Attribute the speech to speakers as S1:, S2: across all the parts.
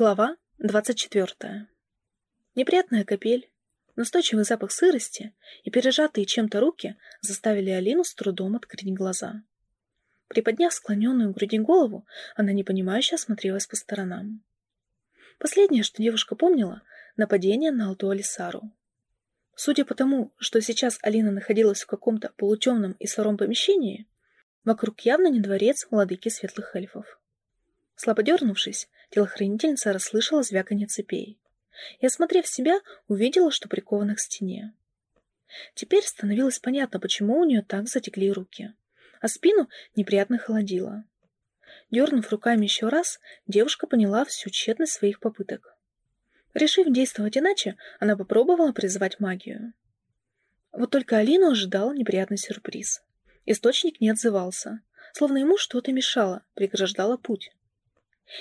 S1: Глава 24. Неприятная капель, настойчивый запах сырости и пережатые чем-то руки заставили Алину с трудом открыть глаза. Приподняв склоненную к груди голову, она непонимающе осмотрелась по сторонам. Последнее, что девушка помнила, нападение на Алту Алисару. Судя по тому, что сейчас Алина находилась в каком-то полутемном и сыром помещении, вокруг явно не дворец владыки светлых эльфов. Слабо дернувшись, телохранительница расслышала звяканье цепей и, осмотрев себя, увидела, что прикована к стене. Теперь становилось понятно, почему у нее так затекли руки, а спину неприятно холодило. Дернув руками еще раз, девушка поняла всю тщетность своих попыток. Решив действовать иначе, она попробовала призвать магию. Вот только Алину ожидал неприятный сюрприз. Источник не отзывался, словно ему что-то мешало, преграждало путь.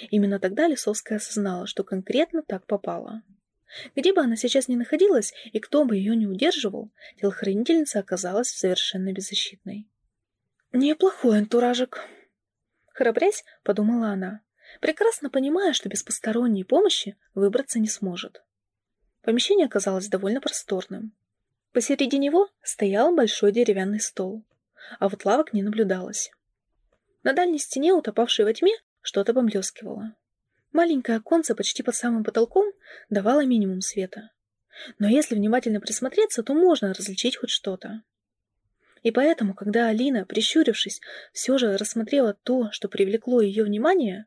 S1: Именно тогда Лисовская осознала, что конкретно так попало. Где бы она сейчас ни находилась, и кто бы ее не удерживал, телохранительница оказалась совершенно беззащитной. «Неплохой антуражик», — храбрясь, подумала она, прекрасно понимая, что без посторонней помощи выбраться не сможет. Помещение оказалось довольно просторным. Посередине него стоял большой деревянный стол, а вот лавок не наблюдалось. На дальней стене, утопавшей во тьме, что-то поблескивало. Маленькое оконце почти под самым потолком давало минимум света. Но если внимательно присмотреться, то можно различить хоть что-то. И поэтому, когда Алина, прищурившись, все же рассмотрела то, что привлекло ее внимание,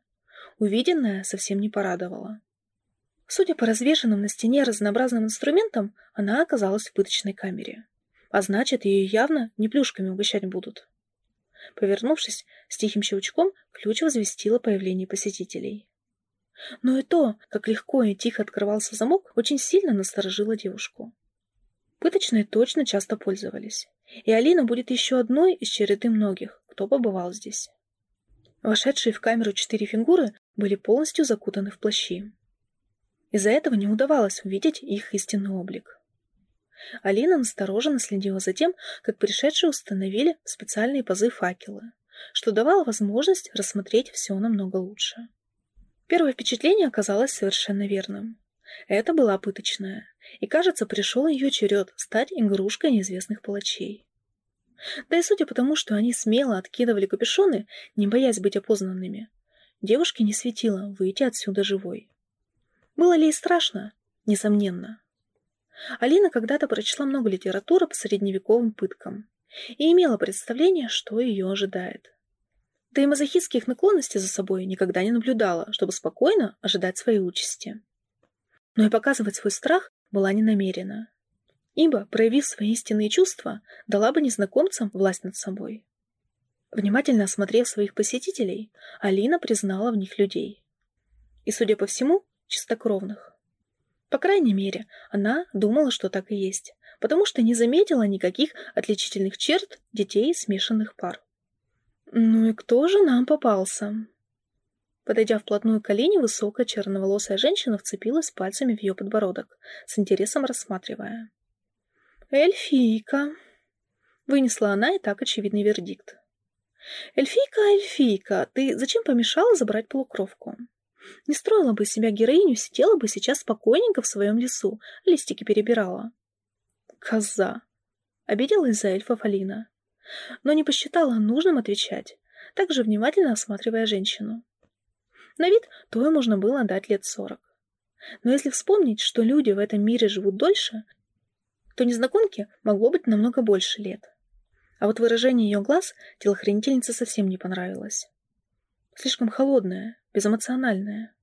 S1: увиденное совсем не порадовало. Судя по развешенным на стене разнообразным инструментам, она оказалась в пыточной камере. А значит, ее явно не плюшками угощать будут. Повернувшись, с тихим щелчком ключ возвестила появление посетителей. Но и то, как легко и тихо открывался замок, очень сильно насторожило девушку. Пыточные точно часто пользовались, и Алина будет еще одной из череды многих, кто побывал здесь. Вошедшие в камеру четыре фигуры были полностью закутаны в плащи. Из-за этого не удавалось увидеть их истинный облик. Алина настороженно следила за тем, как пришедшие установили специальные пазы факелы, что давало возможность рассмотреть все намного лучше. Первое впечатление оказалось совершенно верным. Это была пыточная, и, кажется, пришел ее черед стать игрушкой неизвестных палачей. Да и судя по тому, что они смело откидывали капюшоны, не боясь быть опознанными, девушке не светило выйти отсюда живой. Было ли ей страшно? Несомненно. Алина когда-то прочла много литературы по средневековым пыткам и имела представление, что ее ожидает. Да и мазохистских наклонностей за собой никогда не наблюдала, чтобы спокойно ожидать своей участи. Но и показывать свой страх была не намерена, ибо, проявив свои истинные чувства, дала бы незнакомцам власть над собой. Внимательно осмотрев своих посетителей, Алина признала в них людей. И, судя по всему, чистокровных. По крайней мере, она думала, что так и есть, потому что не заметила никаких отличительных черт детей смешанных пар. «Ну и кто же нам попался?» Подойдя вплотную к Алине, высокая черноволосая женщина вцепилась пальцами в ее подбородок, с интересом рассматривая. «Эльфийка!» Вынесла она и так очевидный вердикт. «Эльфийка, эльфийка, ты зачем помешала забрать полукровку?» Не строила бы себя героиню, сидела бы сейчас спокойненько в своем лесу, листики перебирала. Коза. Обиделась за эльфов Алина. Но не посчитала нужным отвечать, также внимательно осматривая женщину. На вид той можно было дать лет сорок. Но если вспомнить, что люди в этом мире живут дольше, то незнакомке могло быть намного больше лет. А вот выражение ее глаз телохранительнице совсем не понравилось. Слишком холодная, безэмоциональная.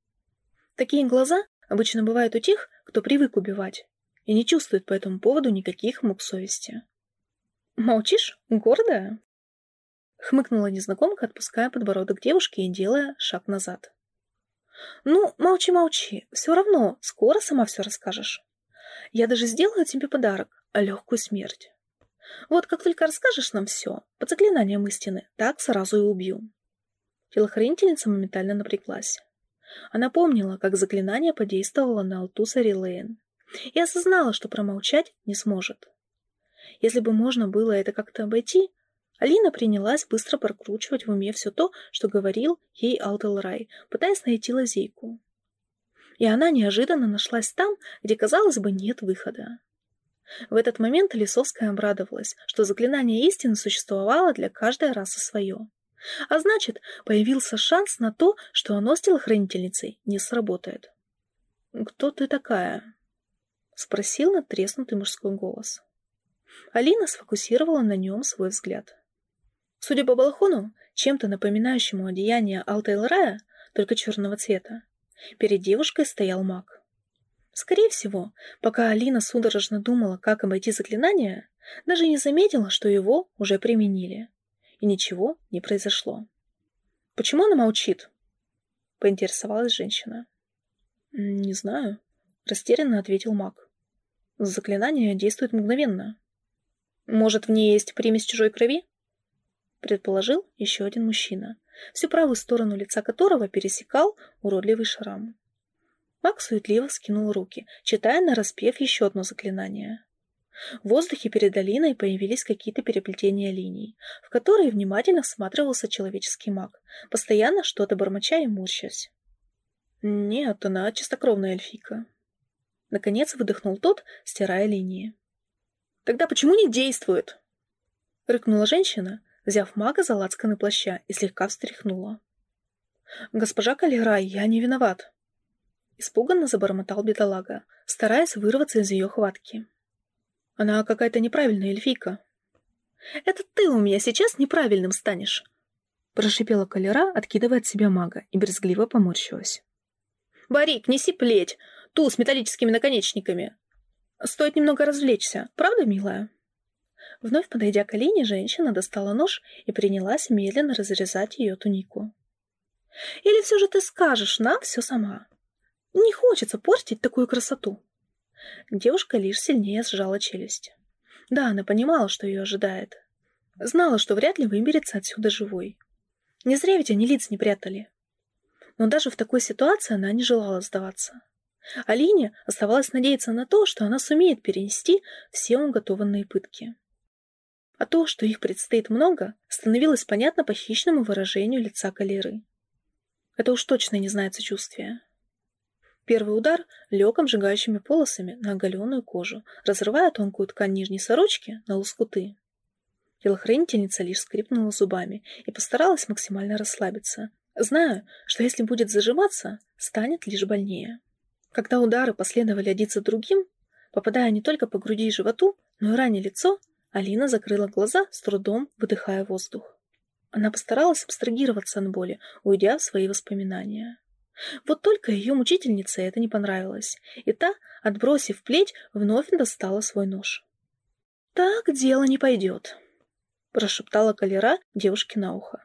S1: Такие глаза обычно бывают у тех, кто привык убивать и не чувствует по этому поводу никаких мук совести. «Молчишь? Гордая?» Хмыкнула незнакомка, отпуская подбородок девушки и делая шаг назад. «Ну, молчи-молчи, все равно, скоро сама все расскажешь. Я даже сделаю тебе подарок, легкую смерть. Вот как только расскажешь нам все, по заклинаниям истины, так сразу и убью». Телохранительница моментально напряглась. Она помнила, как заклинание подействовало на Алтуса Рилейн, и осознала, что промолчать не сможет. Если бы можно было это как-то обойти, Алина принялась быстро прокручивать в уме все то, что говорил ей Алтелрай, пытаясь найти лазейку. и она неожиданно нашлась там, где, казалось бы, нет выхода. В этот момент Лисовская обрадовалась, что заклинание истины существовало для каждой расы свое. А значит, появился шанс на то, что оно с телохранительницей не сработает. «Кто ты такая?» — спросил надтреснутый мужской голос. Алина сфокусировала на нем свой взгляд. Судя по балахону, чем-то напоминающему одеяние Алтейлрая, только черного цвета, перед девушкой стоял маг. Скорее всего, пока Алина судорожно думала, как обойти заклинание, даже не заметила, что его уже применили. И ничего не произошло. «Почему она молчит?» — поинтересовалась женщина. «Не знаю», — растерянно ответил маг. «Заклинание действует мгновенно». «Может, в ней есть примесь чужой крови?» — предположил еще один мужчина, всю правую сторону лица которого пересекал уродливый шрам. Маг суетливо скинул руки, читая на распев еще одно заклинание. В воздухе перед долиной появились какие-то переплетения линий, в которые внимательно всматривался человеческий маг, постоянно что-то бормоча и морщась. «Нет, она чистокровная эльфийка». Наконец выдохнул тот, стирая линии. «Тогда почему не действует?» Рыкнула женщина, взяв мага за лацканы плаща и слегка встряхнула. «Госпожа Калерай, я не виноват», Испуганно забормотал бедолага, стараясь вырваться из ее хватки. Она какая-то неправильная эльфийка. «Это ты у меня сейчас неправильным станешь!» Прошипела колера, откидывая от себя мага, и брезгливо поморщилась. «Барик, неси плеть! Ту с металлическими наконечниками! Стоит немного развлечься, правда, милая?» Вновь подойдя к Алине, женщина достала нож и принялась медленно разрезать ее тунику. «Или все же ты скажешь нам все сама?» Не хочется портить такую красоту. Девушка лишь сильнее сжала челюсть. Да, она понимала, что ее ожидает. Знала, что вряд ли выберется отсюда живой. Не зря ведь они лиц не прятали. Но даже в такой ситуации она не желала сдаваться. Алине оставалось надеяться на то, что она сумеет перенести все уготованные пытки. А то, что их предстоит много, становилось понятно по хищному выражению лица калеры. Это уж точно не знает сочувствия. Первый удар лег обжигающими полосами на оголенную кожу, разрывая тонкую ткань нижней сорочки на лоскуты. Телохранительница лишь скрипнула зубами и постаралась максимально расслабиться, зная, что если будет зажиматься, станет лишь больнее. Когда удары последовали один за другим, попадая не только по груди и животу, но и ранее лицо, Алина закрыла глаза, с трудом выдыхая воздух. Она постаралась абстрагироваться от боли, уйдя в свои воспоминания. Вот только ее мучительнице это не понравилось, и та, отбросив плеть, вновь достала свой нож. «Так дело не пойдет», — прошептала Калера девушке на ухо.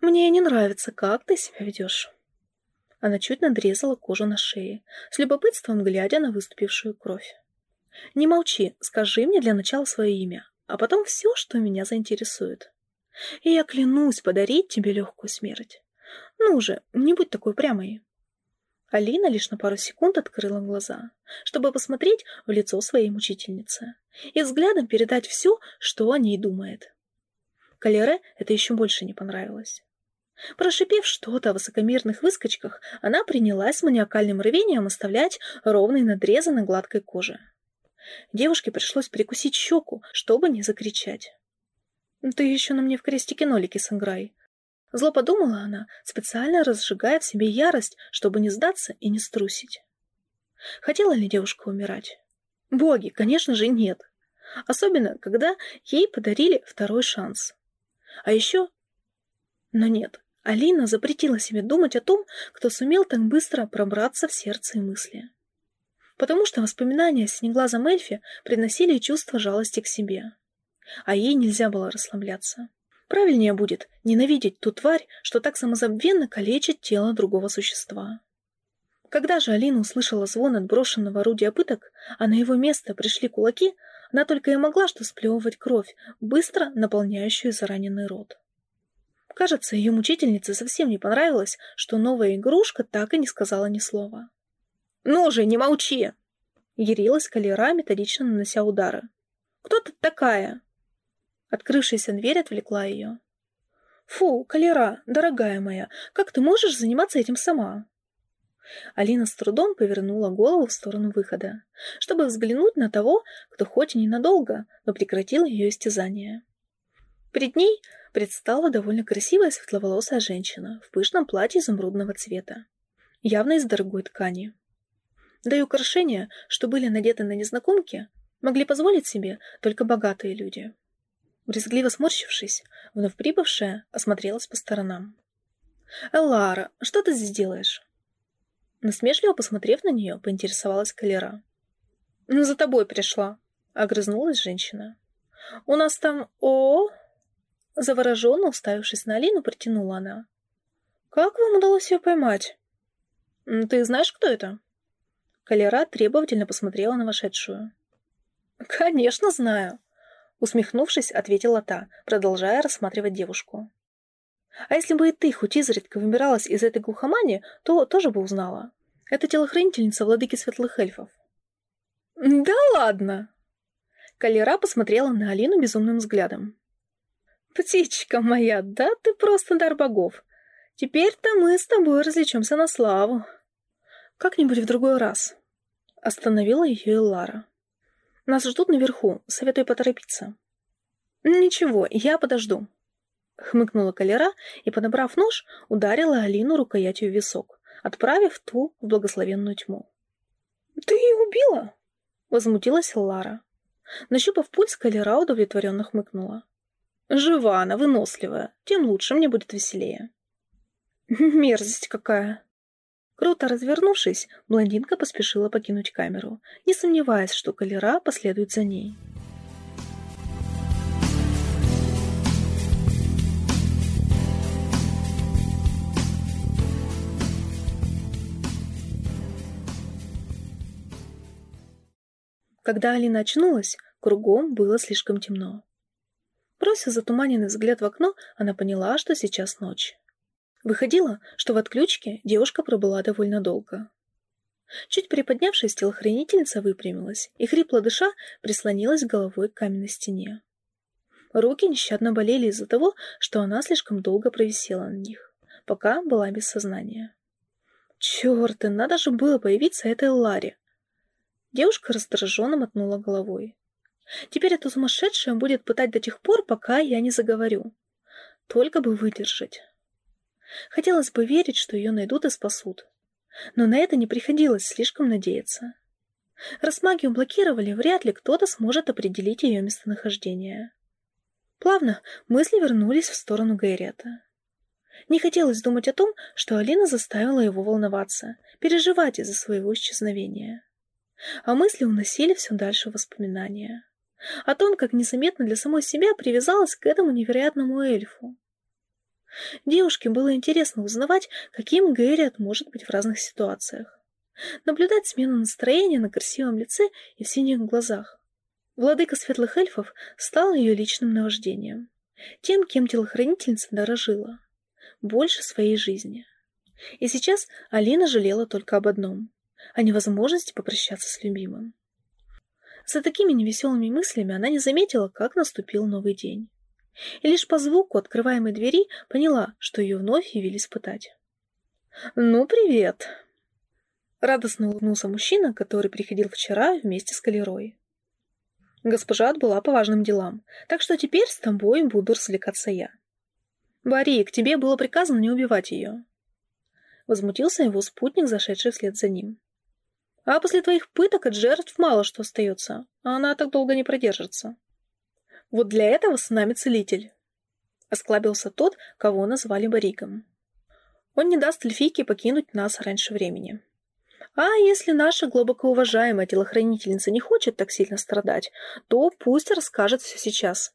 S1: «Мне не нравится, как ты себя ведешь». Она чуть надрезала кожу на шее, с любопытством глядя на выступившую кровь. «Не молчи, скажи мне для начала свое имя, а потом все, что меня заинтересует. И я клянусь подарить тебе легкую смерть. Ну же, не будь такой прямой. Алина лишь на пару секунд открыла глаза, чтобы посмотреть в лицо своей мучительницы и взглядом передать все, что о ней думает. Калере это еще больше не понравилось. Прошипев что-то о высокомерных выскочках, она принялась маниакальным рвением оставлять ровные надрезы на гладкой коже. Девушке пришлось прикусить щеку, чтобы не закричать. «Ты еще на мне в крестике-нолике сыграй», Зло подумала она, специально разжигая в себе ярость, чтобы не сдаться и не струсить. Хотела ли девушка умирать? Боги, конечно же, нет. Особенно, когда ей подарили второй шанс. А еще... Но нет, Алина запретила себе думать о том, кто сумел так быстро пробраться в сердце и мысли. Потому что воспоминания о синеглазом эльфе приносили чувство жалости к себе. А ей нельзя было расслабляться. Правильнее будет ненавидеть ту тварь, что так самозабвенно калечит тело другого существа. Когда же Алина услышала звон отброшенного орудия пыток, а на его место пришли кулаки, она только и могла что сплевывать кровь, быстро наполняющую зараненный рот. Кажется, ее мучительнице совсем не понравилось, что новая игрушка так и не сказала ни слова. «Ну же, не молчи!» — ярилась Калера, методично нанося удары. «Кто ты такая?» Открывшаяся дверь отвлекла ее. «Фу, Калера, дорогая моя, как ты можешь заниматься этим сама?» Алина с трудом повернула голову в сторону выхода, чтобы взглянуть на того, кто хоть и ненадолго, но прекратил ее истязание. Перед ней предстала довольно красивая светловолосая женщина в пышном платье изумрудного цвета, явно из дорогой ткани. Да и украшения, что были надеты на незнакомке, могли позволить себе только богатые люди. Брезгливо сморщившись, вновь прибывшая осмотрелась по сторонам. «Эллара, что ты здесь делаешь?» Насмешливо посмотрев на нее, поинтересовалась Калера. «Ну, за тобой пришла», — огрызнулась женщина. «У нас там о, Завороженно уставившись на Алину, протянула она. «Как вам удалось ее поймать?» «Ты знаешь, кто это?» Калера требовательно посмотрела на вошедшую. «Конечно знаю», — усмехнувшись, ответила та, продолжая рассматривать девушку. А если бы и ты хоть изредка выбиралась из этой глухомани, то тоже бы узнала. Это телохранительница владыки светлых эльфов. Да ладно! Калера посмотрела на Алину безумным взглядом. Птичка моя, да ты просто дар богов. Теперь-то мы с тобой развлечемся на славу. Как-нибудь в другой раз. Остановила ее Лара. Нас ждут наверху, советую поторопиться. Ничего, я подожду хмыкнула Калера и, подобрав нож, ударила Алину рукоятью в висок, отправив ту в благословенную тьму. «Ты ее убила?» — возмутилась Лара. Нащупав пульс, Калера удовлетворенно хмыкнула. «Жива она, выносливая. Тем лучше, мне будет веселее». «Мерзость какая!» Круто развернувшись, блондинка поспешила покинуть камеру, не сомневаясь, что Калера последует за ней. Когда Алина очнулась, кругом было слишком темно. Бросив затуманенный взгляд в окно, она поняла, что сейчас ночь. Выходило, что в отключке девушка пробыла довольно долго. Чуть приподнявшись, телохранительница выпрямилась и, хрипло дыша, прислонилась головой к каменной стене. Руки нещадно болели из-за того, что она слишком долго провисела на них, пока была без сознания. Чёрт, надо же было появиться этой Ларе. Девушка раздраженно мотнула головой. Теперь эта сумасшедшая будет пытать до тех пор, пока я не заговорю. Только бы выдержать. Хотелось бы верить, что ее найдут и спасут. Но на это не приходилось слишком надеяться. Раз магию блокировали, вряд ли кто-то сможет определить ее местонахождение. Плавно мысли вернулись в сторону Гайрета. Не хотелось думать о том, что Алина заставила его волноваться, переживать из-за своего исчезновения а мысли уносили все дальше воспоминания. О том, как незаметно для самой себя привязалась к этому невероятному эльфу. Девушке было интересно узнавать, каким Гэрриот может быть в разных ситуациях. Наблюдать смену настроения на красивом лице и в синих глазах. Владыка светлых эльфов стал ее личным наваждением. Тем, кем телохранительница дорожила. Больше своей жизни. И сейчас Алина жалела только об одном о невозможности попрощаться с любимым. За такими невеселыми мыслями она не заметила, как наступил новый день. И лишь по звуку открываемой двери поняла, что ее вновь явились пытать. «Ну, привет!» Радостно улыбнулся мужчина, который приходил вчера вместе с Калерой. Госпожа отбыла по важным делам, так что теперь с тобой буду развлекаться я. Бари, к тебе было приказано не убивать ее. Возмутился его спутник, зашедший вслед за ним. А после твоих пыток от жертв мало что остается, а она так долго не продержится. Вот для этого с нами целитель. Осклабился тот, кого назвали Баригом. Он не даст эльфийке покинуть нас раньше времени. А если наша глубоко уважаемая телохранительница не хочет так сильно страдать, то пусть расскажет все сейчас.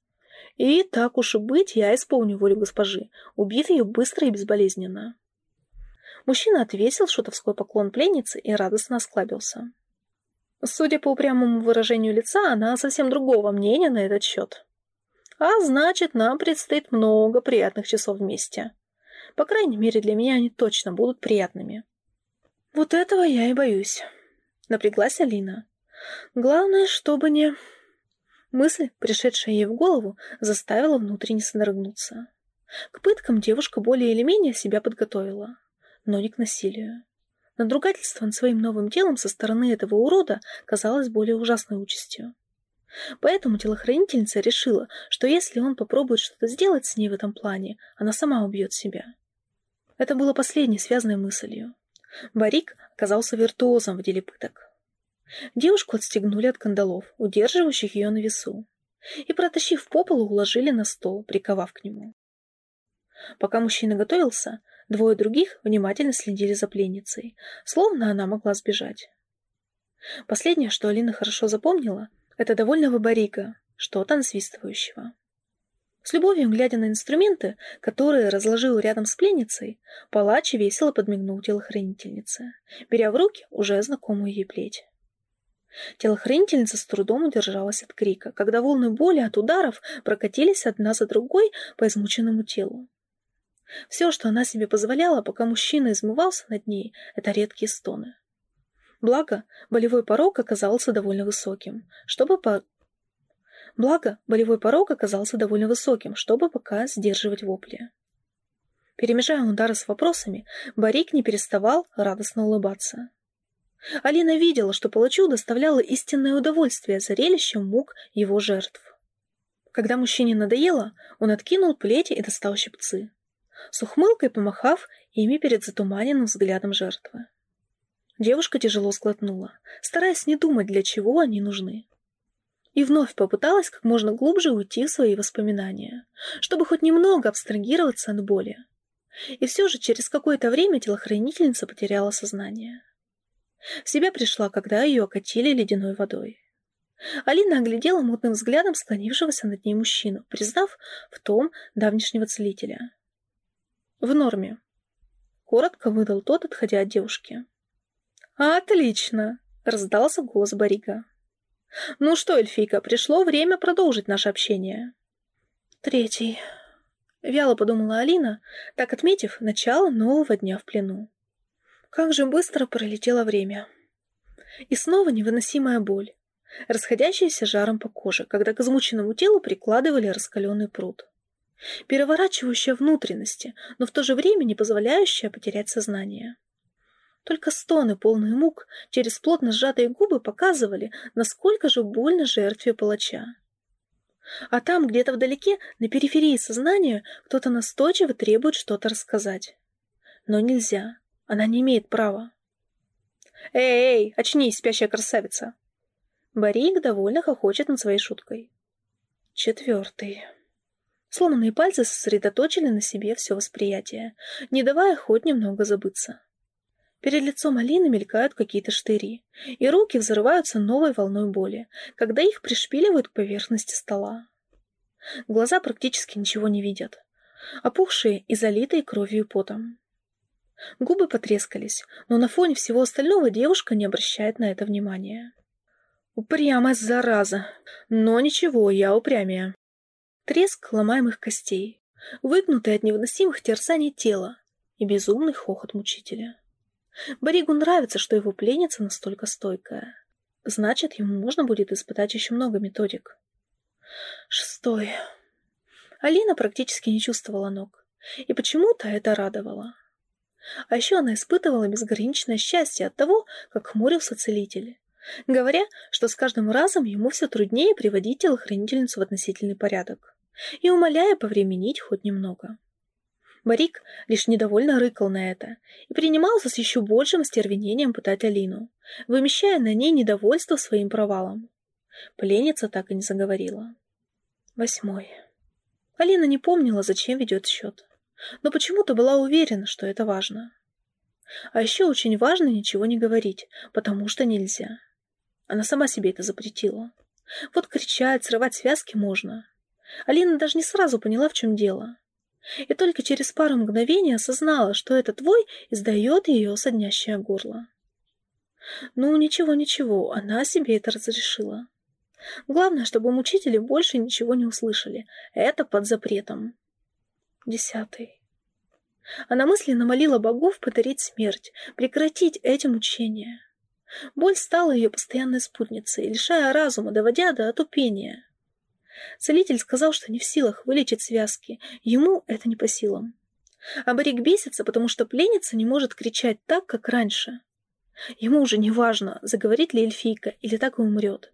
S1: И так уж и быть, я исполню волю госпожи, убив ее быстро и безболезненно. Мужчина отвесил шутовской поклон пленнице и радостно осклабился. Судя по упрямому выражению лица, она совсем другого мнения на этот счет. А значит, нам предстоит много приятных часов вместе. По крайней мере, для меня они точно будут приятными. Вот этого я и боюсь. Напряглась Алина. Главное, чтобы не... Мысль, пришедшая ей в голову, заставила внутренне содрогнуться. К пыткам девушка более или менее себя подготовила но не к насилию. Надругательство над своим новым телом со стороны этого урода казалось более ужасной участью. Поэтому телохранительница решила, что если он попробует что-то сделать с ней в этом плане, она сама убьет себя. Это было последней связанной мыслью. Барик оказался виртуозом в деле пыток. Девушку отстегнули от кандалов, удерживающих ее на весу, и, протащив по полу, уложили на стол, приковав к нему. Пока мужчина готовился, двое других внимательно следили за пленницей, словно она могла сбежать. Последнее, что Алина хорошо запомнила, это довольного барика, что-то насвистывающего. С любовью глядя на инструменты, которые разложил рядом с пленницей, палач весело подмигнул телохранительнице, беря в руки уже знакомую ей плеть. Телохранительница с трудом удержалась от крика, когда волны боли от ударов прокатились одна за другой по измученному телу. Все, что она себе позволяла, пока мужчина измывался над ней, это редкие стоны. Благо, болевой порог оказался довольно высоким, чтобы по... Благо, болевой порог оказался довольно высоким, чтобы пока сдерживать вопли. Перемежая удары с вопросами, Барик не переставал радостно улыбаться. Алина видела, что палачу доставляло истинное удовольствие зрелищем мук его жертв. Когда мужчине надоело, он откинул плети и достал щипцы, с ухмылкой помахав ими перед затуманенным взглядом жертвы. Девушка тяжело сглотнула, стараясь не думать, для чего они нужны. И вновь попыталась как можно глубже уйти в свои воспоминания, чтобы хоть немного абстрагироваться от боли. И все же через какое-то время телохранительница потеряла сознание. В себя пришла, когда ее окатили ледяной водой. Алина оглядела мутным взглядом склонившегося над ней мужчину, признав в том давнишнего целителя. «В норме», — коротко выдал тот, отходя от девушки. «Отлично!» — раздался голос Барига. «Ну что, эльфийка, пришло время продолжить наше общение». «Третий», — вяло подумала Алина, так отметив начало нового дня в плену. Как же быстро пролетело время. И снова невыносимая боль, расходящаяся жаром по коже, когда к измученному телу прикладывали раскаленный пруд. Переворачивающая внутренности, но в то же время не позволяющая потерять сознание. Только стоны, полные мук, через плотно сжатые губы показывали, насколько же больно жертве палача. А там, где-то вдалеке, на периферии сознания, кто-то настойчиво требует что-то рассказать. Но нельзя. Она не имеет права. «Эй, эй, очнись, спящая красавица!» Барик довольно хохочет над своей шуткой. Четвертый. Сломанные пальцы сосредоточили на себе все восприятие, не давая хоть немного забыться. Перед лицом Алины мелькают какие-то штыри, и руки взрываются новой волной боли, когда их пришпиливают к поверхности стола. Глаза практически ничего не видят, опухшие и залитые кровью и потом. Губы потрескались, но на фоне всего остального девушка не обращает на это внимания. Упрямая зараза! Но ничего, я упрямее. Треск ломаемых костей, выгнутый от невыносимых терзаний тела и безумный хохот мучителя. Боригу нравится, что его пленница настолько стойкая. Значит, ему можно будет испытать еще много методик. Шестой. Алина практически не чувствовала ног. И почему-то это радовало. А еще она испытывала безграничное счастье от того, как хмурился целитель, говоря, что с каждым разом ему все труднее приводить телохранительницу в относительный порядок, и умоляя повременить хоть немного. Барик лишь недовольно рыкал на это и принимался с еще большим остервенением пытать Алину, вымещая на ней недовольство своим провалом. Пленница так и не заговорила. Восьмой. Алина не помнила, зачем ведет счет, но почему-то была уверена, что это важно. А еще очень важно ничего не говорить, потому что нельзя. Она сама себе это запретила. Вот кричать, срывать связки можно. Алина даже не сразу поняла, в чем дело и только через пару мгновений осознала, что этот вой издает ее соднящее горло. Ну, ничего-ничего, она себе это разрешила. Главное, чтобы мучители больше ничего не услышали. Это под запретом. Десятый. Она мысленно молила богов подарить смерть, прекратить эти мучения. Боль стала ее постоянной спутницей, лишая разума, доводя до отупения. Целитель сказал, что не в силах вылечить связки, ему это не по силам. А Барик бесится, потому что пленница не может кричать так, как раньше. Ему уже не важно, заговорит ли эльфийка или так и умрет.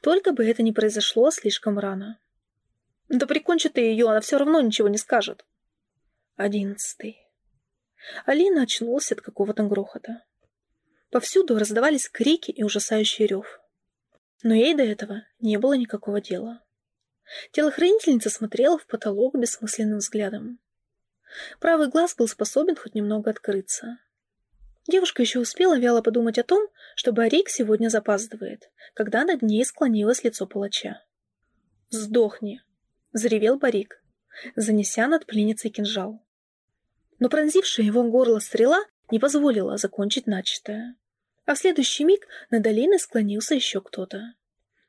S1: Только бы это не произошло слишком рано. Да прикончи ты ее, она все равно ничего не скажет. Одиннадцатый. Алина очнулась от какого-то грохота. Повсюду раздавались крики и ужасающий рев. Но ей до этого не было никакого дела. Телохранительница смотрела в потолок бессмысленным взглядом. Правый глаз был способен хоть немного открыться. Девушка еще успела вяло подумать о том, что Барик сегодня запаздывает, когда над ней склонилось лицо палача. «Сдохни!» — заревел Барик, занеся над пленницей кинжал. Но пронзившая его горло стрела не позволила закончить начатое. А в следующий миг над долиной склонился еще кто-то.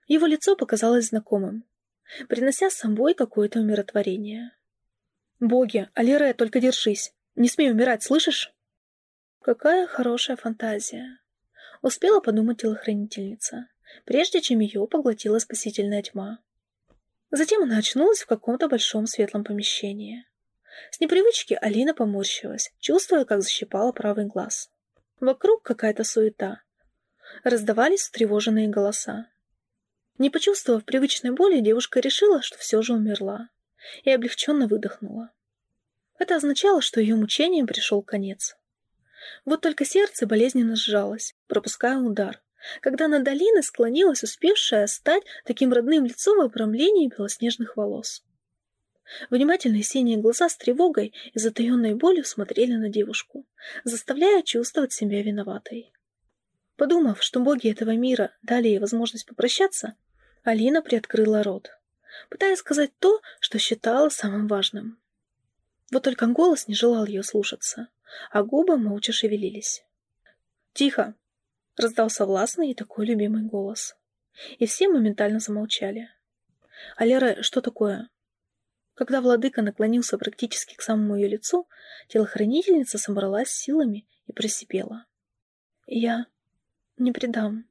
S1: Его лицо показалось знакомым, принося с собой какое-то умиротворение. «Боги, Алире, только держись! Не смей умирать, слышишь?» Какая хорошая фантазия! Успела подумать телохранительница, прежде чем ее поглотила спасительная тьма. Затем она очнулась в каком-то большом светлом помещении. С непривычки Алина поморщилась, чувствуя, как защипала правый глаз. Вокруг какая-то суета. Раздавались встревоженные голоса. Не почувствовав привычной боли, девушка решила, что все же умерла, и облегченно выдохнула. Это означало, что ее мучениям пришел конец. Вот только сердце болезненно сжалось, пропуская удар, когда над долиной склонилась успевшая стать таким родным лицом в обрамлении белоснежных волос. Внимательные синие глаза с тревогой и затаенной болью смотрели на девушку, заставляя чувствовать себя виноватой. Подумав, что боги этого мира дали ей возможность попрощаться, Алина приоткрыла рот, пытаясь сказать то, что считала самым важным. Вот только голос не желал ее слушаться, а губы молча шевелились. «Тихо!» — раздался властный и такой любимый голос. И все моментально замолчали. «Алера, что такое?» Когда владыка наклонился практически к самому ее лицу, телохранительница собралась силами и просипела. «Я не предам».